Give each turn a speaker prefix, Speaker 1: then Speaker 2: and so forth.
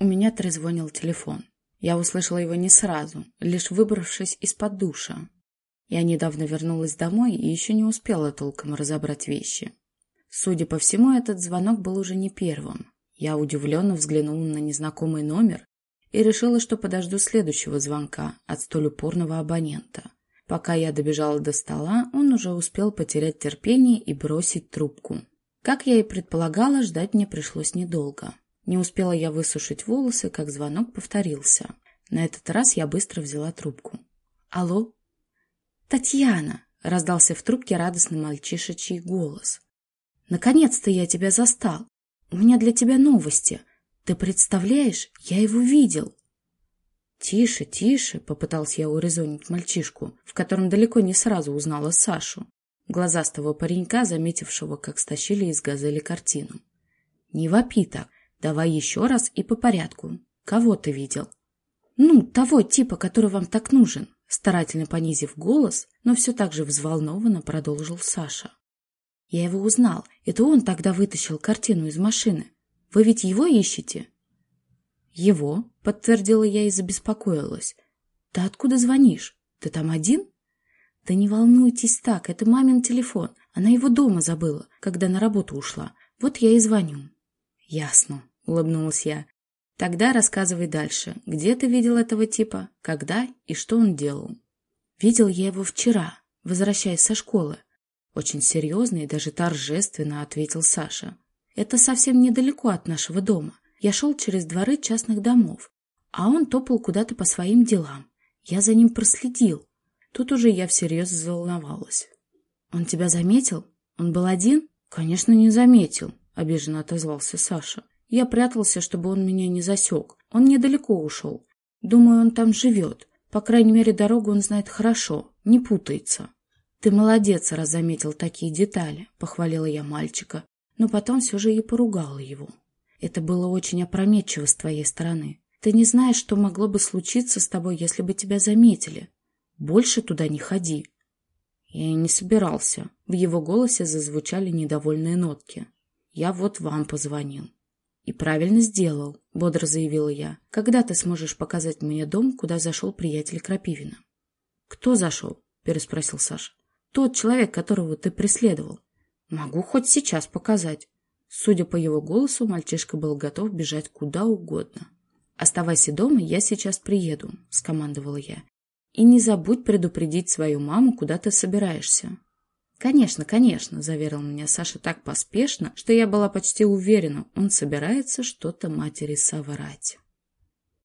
Speaker 1: У меня трезвонил телефон. Я услышала его не сразу, лишь выбравшись из-под душа. Я недавно вернулась домой и еще не успела толком разобрать вещи. Судя по всему, этот звонок был уже не первым. Я удивленно взглянула на незнакомый номер и решила, что подожду следующего звонка от столь упорного абонента. Пока я добежала до стола, он уже успел потерять терпение и бросить трубку. Как я и предполагала, ждать мне пришлось недолго. Не успела я высушить волосы, как звонок повторился. На этот раз я быстро взяла трубку. «Алло?» «Татьяна!» — раздался в трубке радостный мальчишечий голос. «Наконец-то я тебя застал! У меня для тебя новости. Ты представляешь, я его видел!» «Тише, тише!» — попытался я урезонить мальчишку, в котором далеко не сразу узнала Сашу, глазастого паренька, заметившего, как стащили из газели картину. «Не вопи так, давай еще раз и по порядку. Кого ты видел?» «Ну, того типа, который вам так нужен», старательно понизив голос, но все так же взволнованно продолжил Саша. «Я его узнал. Это он тогда вытащил картину из машины. Вы ведь его ищете?» «Его», — подтвердила я и забеспокоилась. «Ты откуда звонишь? Ты там один?» «Да не волнуйтесь так, это мамин телефон. Она его дома забыла, когда на работу ушла. Вот я и звоню». «Ясно», — улыбнулась я. «Тогда рассказывай дальше. Где ты видел этого типа? Когда и что он делал?» «Видел я его вчера, возвращаясь со школы». Очень серьезно и даже торжественно ответил Саша. «Это совсем недалеко от нашего дома. Я шел через дворы частных домов, а он топал куда-то по своим делам. Я за ним проследил. Тут уже я всерьез заволновалась. «Он тебя заметил? Он был один?» «Конечно, не заметил», — обиженно отозвался Саша. «Я прятался, чтобы он меня не засек. Он недалеко ушел. Думаю, он там живет. По крайней мере, дорогу он знает хорошо, не путается». «Ты молодец, раз заметил такие детали», — похвалила я мальчика, но потом все же и поругала его. Это было очень опрометчиво с твоей стороны. Ты не знаешь, что могло бы случиться с тобой, если бы тебя заметили. Больше туда не ходи. Я и не собирался. В его голосе зазвучали недовольные нотки. Я вот вам позвонил. И правильно сделал, бодро заявила я. Когда ты сможешь показать мне дом, куда зашел приятель Крапивина? Кто зашел? переспросил Саша. Тот человек, которого ты преследовал. Могу хоть сейчас показать. Судя по его голосу, мальчишка был готов бежать куда угодно. «Оставайся дома, я сейчас приеду», — скомандовала я. «И не забудь предупредить свою маму, куда ты собираешься». «Конечно, конечно», — заверил меня Саша так поспешно, что я была почти уверена, он собирается что-то матери соврать.